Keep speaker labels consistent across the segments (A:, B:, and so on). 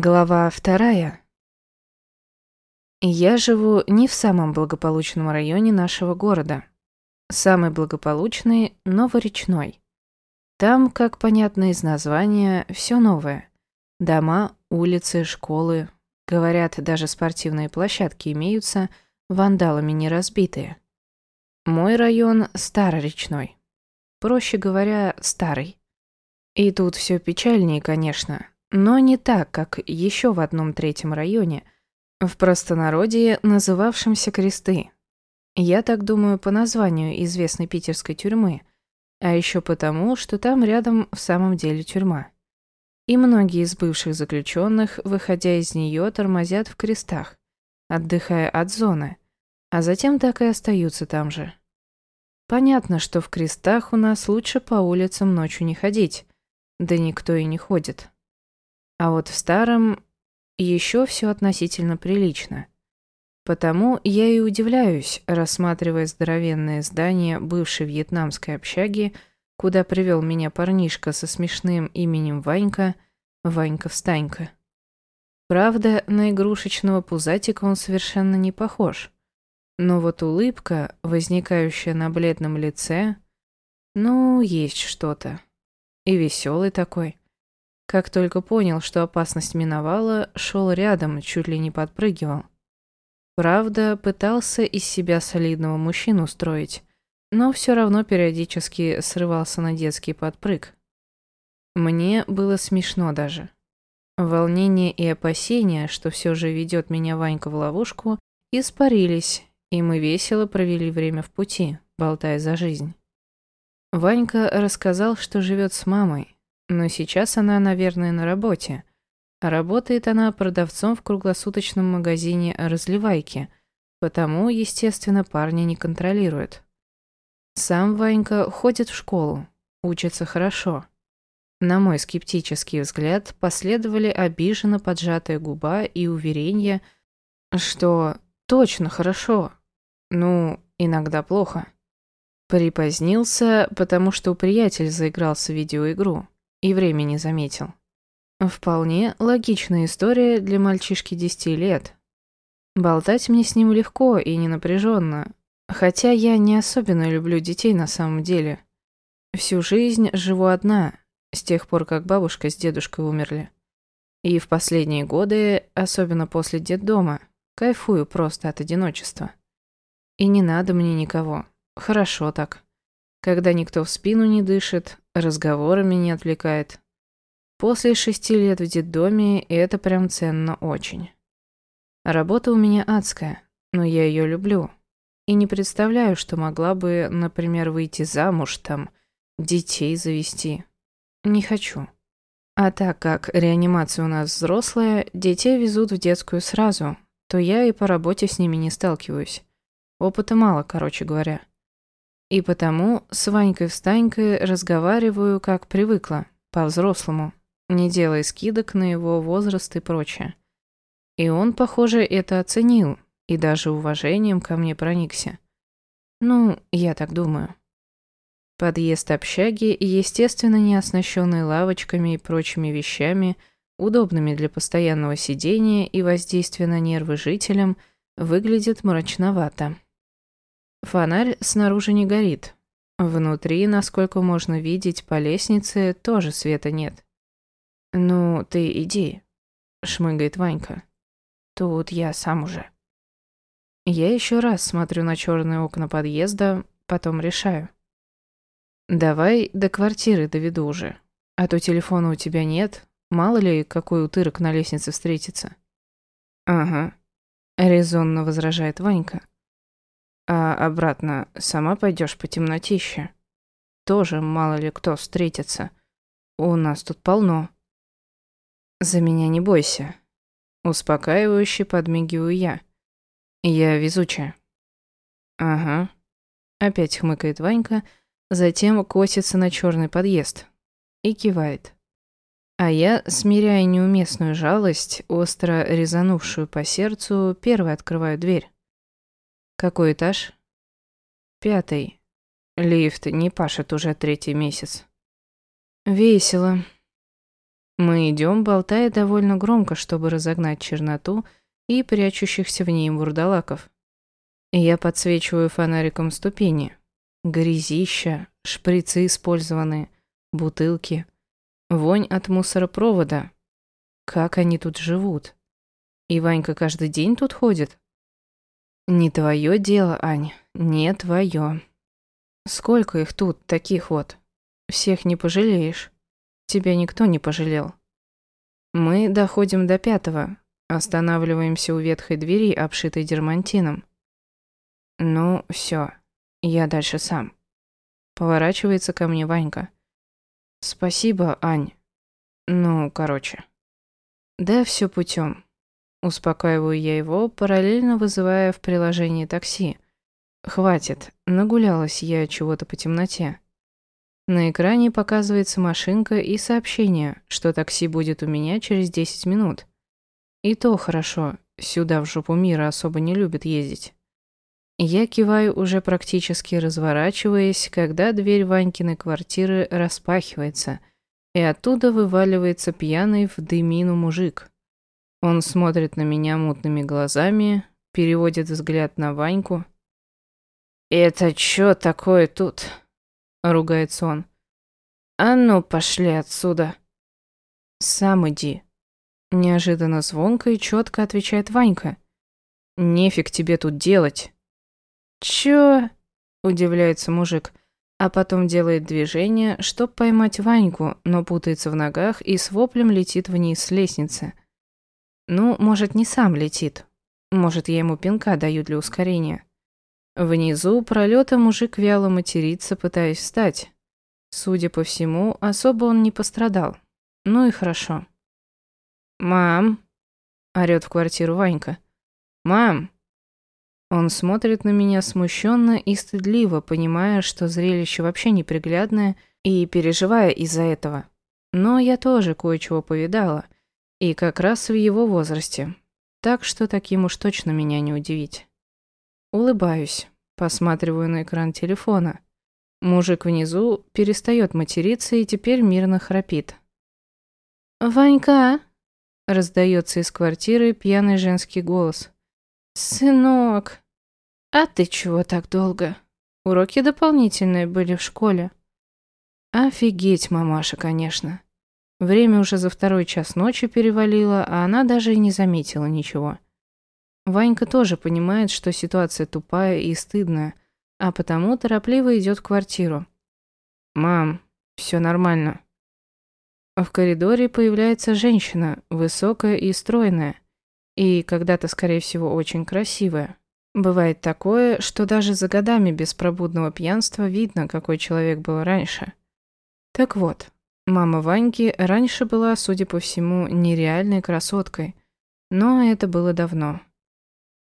A: Глава вторая. Я живу не в самом благополучном районе нашего города. Самый благополучный – Новоречной. Там, как понятно из названия, все новое. Дома, улицы, школы. Говорят, даже спортивные площадки имеются, вандалами не разбитые. Мой район – Староречной. Проще говоря, старый. И тут все печальнее, конечно – но не так, как еще в одном третьем районе, в простонародье называвшемся Кресты. Я так думаю по названию известной питерской тюрьмы, а еще потому, что там рядом в самом деле тюрьма. И многие из бывших заключенных, выходя из нее, тормозят в крестах, отдыхая от зоны, а затем так и остаются там же. Понятно, что в крестах у нас лучше по улицам ночью не ходить, да никто и не ходит. А вот в старом еще все относительно прилично. Потому я и удивляюсь, рассматривая здоровенное здание бывшей вьетнамской общаги, куда привел меня парнишка со смешным именем Ванька, Ванька-встанька. Правда, на игрушечного пузатика он совершенно не похож. Но вот улыбка, возникающая на бледном лице, ну, есть что-то. И веселый такой. Как только понял, что опасность миновала, шел рядом, чуть ли не подпрыгивал. Правда, пытался из себя солидного мужчину строить, но все равно периодически срывался на детский подпрыг. Мне было смешно даже. Волнение и опасения, что все же ведет меня Ванька в ловушку, испарились, и мы весело провели время в пути, болтая за жизнь. Ванька рассказал, что живет с мамой, но сейчас она, наверное, на работе. Работает она продавцом в круглосуточном магазине «Разливайки», потому, естественно, парня не контролирует. Сам Ванька ходит в школу, учится хорошо. На мой скептический взгляд последовали обиженно поджатая губа и уверение, что точно хорошо, ну, иногда плохо. Припозднился, потому что у приятеля заигрался в видеоигру и времени заметил. Вполне логичная история для мальчишки 10 лет. Болтать мне с ним легко и не напряженно, хотя я не особенно люблю детей на самом деле. Всю жизнь живу одна, с тех пор, как бабушка с дедушкой умерли. И в последние годы, особенно после детдома, кайфую просто от одиночества. И не надо мне никого. Хорошо так. Когда никто в спину не дышит, разговорами не отвлекает. После шести лет в детдоме это прям ценно очень. Работа у меня адская, но я ее люблю. И не представляю, что могла бы, например, выйти замуж там, детей завести. Не хочу. А так как реанимация у нас взрослая, детей везут в детскую сразу, то я и по работе с ними не сталкиваюсь. Опыта мало, короче говоря. И потому с Ванькой-встанькой разговариваю, как привыкла, по-взрослому, не делая скидок на его возраст и прочее. И он, похоже, это оценил и даже уважением ко мне проникся. Ну, я так думаю. Подъезд общаги, естественно, не оснащенный лавочками и прочими вещами, удобными для постоянного сидения и воздействия на нервы жителям, выглядит мрачновато. Фонарь снаружи не горит. Внутри, насколько можно видеть, по лестнице тоже света нет. «Ну, ты иди», — шмыгает Ванька. «Тут я сам уже». Я еще раз смотрю на черные окна подъезда, потом решаю. «Давай до квартиры доведу уже, а то телефона у тебя нет, мало ли какой утырок на лестнице встретится». «Ага», — резонно возражает Ванька. А обратно сама пойдешь по темнотище? Тоже мало ли кто встретится. У нас тут полно. За меня не бойся. Успокаивающе подмигиваю я. Я везучая. Ага. Опять хмыкает Ванька, затем косится на черный подъезд и кивает. А я, смиряя неуместную жалость, остро резанувшую по сердцу, первой открываю дверь. Какой этаж? Пятый. Лифт не пашет уже третий месяц. Весело. Мы идем, болтая довольно громко, чтобы разогнать черноту и прячущихся в ней вурдалаков. Я подсвечиваю фонариком ступени. Грязища, шприцы использованные, бутылки, вонь от мусоропровода. Как они тут живут? И Ванька каждый день тут ходит? Не твое дело, Ань, не твое. Сколько их тут, таких вот? Всех не пожалеешь. Тебя никто не пожалел. Мы доходим до пятого, останавливаемся у ветхой двери, обшитой дермантином. Ну, все, я дальше сам. Поворачивается ко мне Ванька. Спасибо, Ань. Ну, короче. Да, все путем. Успокаиваю я его, параллельно вызывая в приложении такси. Хватит, нагулялась я чего-то по темноте. На экране показывается машинка и сообщение, что такси будет у меня через 10 минут. И то хорошо, сюда в жопу мира особо не любят ездить. Я киваю, уже практически разворачиваясь, когда дверь Ванькиной квартиры распахивается, и оттуда вываливается пьяный в дымину мужик. Он смотрит на меня мутными глазами, переводит взгляд на Ваньку. «Это чё такое тут?» — ругается он. «А ну, пошли отсюда!» «Сам иди!» Неожиданно звонко и четко отвечает Ванька. «Нефиг тебе тут делать!» «Чё?» – удивляется мужик, а потом делает движение, чтоб поймать Ваньку, но путается в ногах и с воплем летит вниз с лестницы. Ну, может, не сам летит. Может, я ему пинка даю для ускорения. Внизу пролета мужик вяло матерится, пытаясь встать. Судя по всему, особо он не пострадал. Ну и хорошо. «Мам!» – орёт в квартиру Ванька. «Мам!» Он смотрит на меня смущенно и стыдливо, понимая, что зрелище вообще неприглядное, и переживая из-за этого. Но я тоже кое-чего повидала, и как раз в его возрасте. Так что таким уж точно меня не удивить. Улыбаюсь, посматриваю на экран телефона. Мужик внизу перестает материться и теперь мирно храпит. «Ванька!» – раздается из квартиры пьяный женский голос – «Сынок, а ты чего так долго? Уроки дополнительные были в школе». «Офигеть, мамаша, конечно. Время уже за второй час ночи перевалило, а она даже и не заметила ничего». Ванька тоже понимает, что ситуация тупая и стыдная, а потому торопливо идет в квартиру. «Мам, все нормально». В коридоре появляется женщина, высокая и стройная. И когда-то, скорее всего, очень красивая. Бывает такое, что даже за годами беспробудного пьянства видно, какой человек был раньше. Так вот, мама Ваньки раньше была, судя по всему, нереальной красоткой. Но это было давно.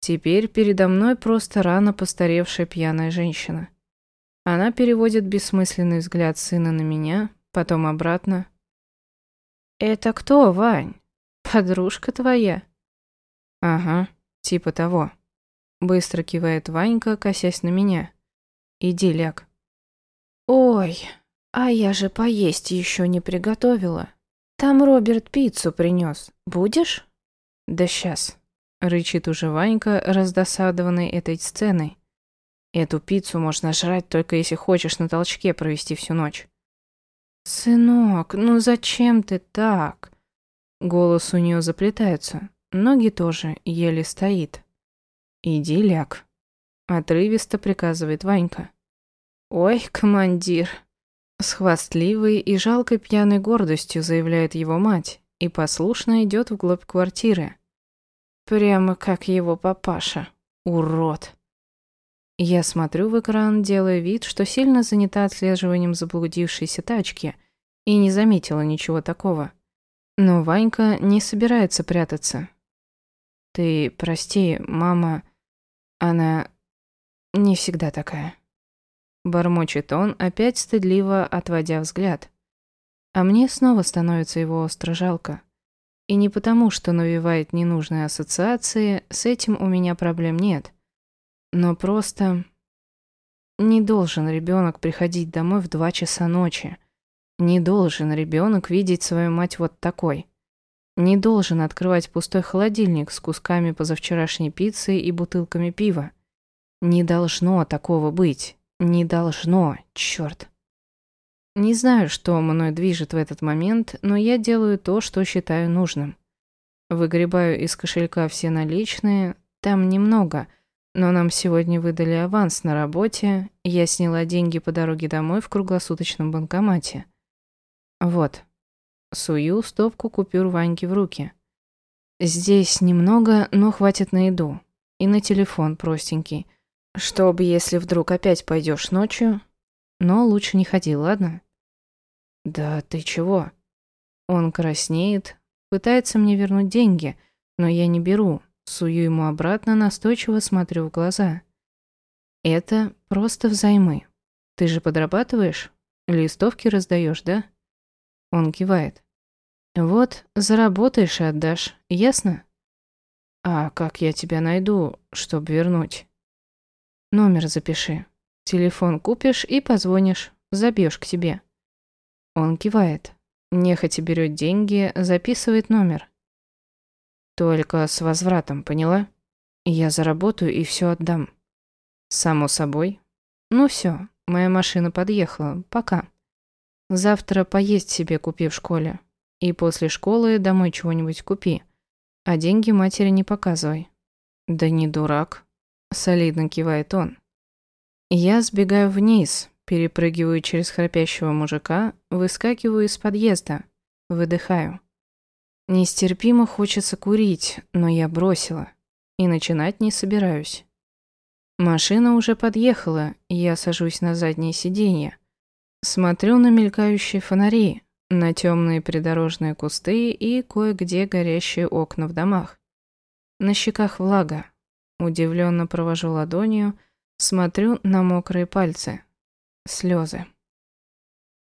A: Теперь передо мной просто рано постаревшая пьяная женщина. Она переводит бессмысленный взгляд сына на меня, потом обратно. «Это кто, Вань? Подружка твоя?» «Ага, типа того». Быстро кивает Ванька, косясь на меня. «Иди, ляг». «Ой, а я же поесть еще не приготовила. Там Роберт пиццу принес. Будешь?» «Да сейчас», — рычит уже Ванька, раздосадованный этой сценой. «Эту пиццу можно жрать только если хочешь на толчке провести всю ночь». «Сынок, ну зачем ты так?» Голос у нее заплетается. Ноги тоже еле стоит. «Иди ляг», — отрывисто приказывает Ванька. «Ой, командир», — с хвастливой и жалкой пьяной гордостью заявляет его мать и послушно идет вглубь квартиры. Прямо как его папаша. Урод. Я смотрю в экран, делая вид, что сильно занята отслеживанием заблудившейся тачки и не заметила ничего такого. Но Ванька не собирается прятаться. Ты прости, мама, она не всегда такая. Бормочет он, опять стыдливо отводя взгляд. А мне снова становится его остро жалко. И не потому, что навевает ненужные ассоциации, с этим у меня проблем нет. Но просто... Не должен ребенок приходить домой в два часа ночи. Не должен ребенок видеть свою мать вот такой. Не должен открывать пустой холодильник с кусками позавчерашней пиццы и бутылками пива. Не должно такого быть. Не должно, черт. Не знаю, что мной движет в этот момент, но я делаю то, что считаю нужным. Выгребаю из кошелька все наличные, там немного, но нам сегодня выдали аванс на работе, я сняла деньги по дороге домой в круглосуточном банкомате. Вот. Сую стопку купюр Ваньки в руки. Здесь немного, но хватит на еду. И на телефон простенький. Чтобы, если вдруг опять пойдешь ночью... Но лучше не ходи, ладно? Да ты чего? Он краснеет, Пытается мне вернуть деньги, но я не беру. Сую ему обратно, настойчиво смотрю в глаза. Это просто взаймы. Ты же подрабатываешь? Листовки раздаешь, да? Он кивает. Вот, заработаешь и отдашь, ясно? А как я тебя найду, чтобы вернуть? Номер запиши. Телефон купишь и позвонишь, забьешь к тебе. Он кивает. Нехотя берет деньги, записывает номер. Только с возвратом, поняла? Я заработаю и все отдам. Само собой. Ну все, моя машина подъехала. Пока. Завтра поесть себе купи в школе. И после школы домой чего-нибудь купи. А деньги матери не показывай. Да не дурак. Солидно кивает он. Я сбегаю вниз, Перепрыгиваю через храпящего мужика, выскакиваю из подъезда, выдыхаю. Нестерпимо хочется курить, но я бросила. И начинать не собираюсь. Машина уже подъехала, я сажусь на заднее сиденье. Смотрю на мелькающие фонари, на темные придорожные кусты и кое-где горящие окна в домах. На щеках влага. Удивленно провожу ладонью, смотрю на мокрые пальцы слезы.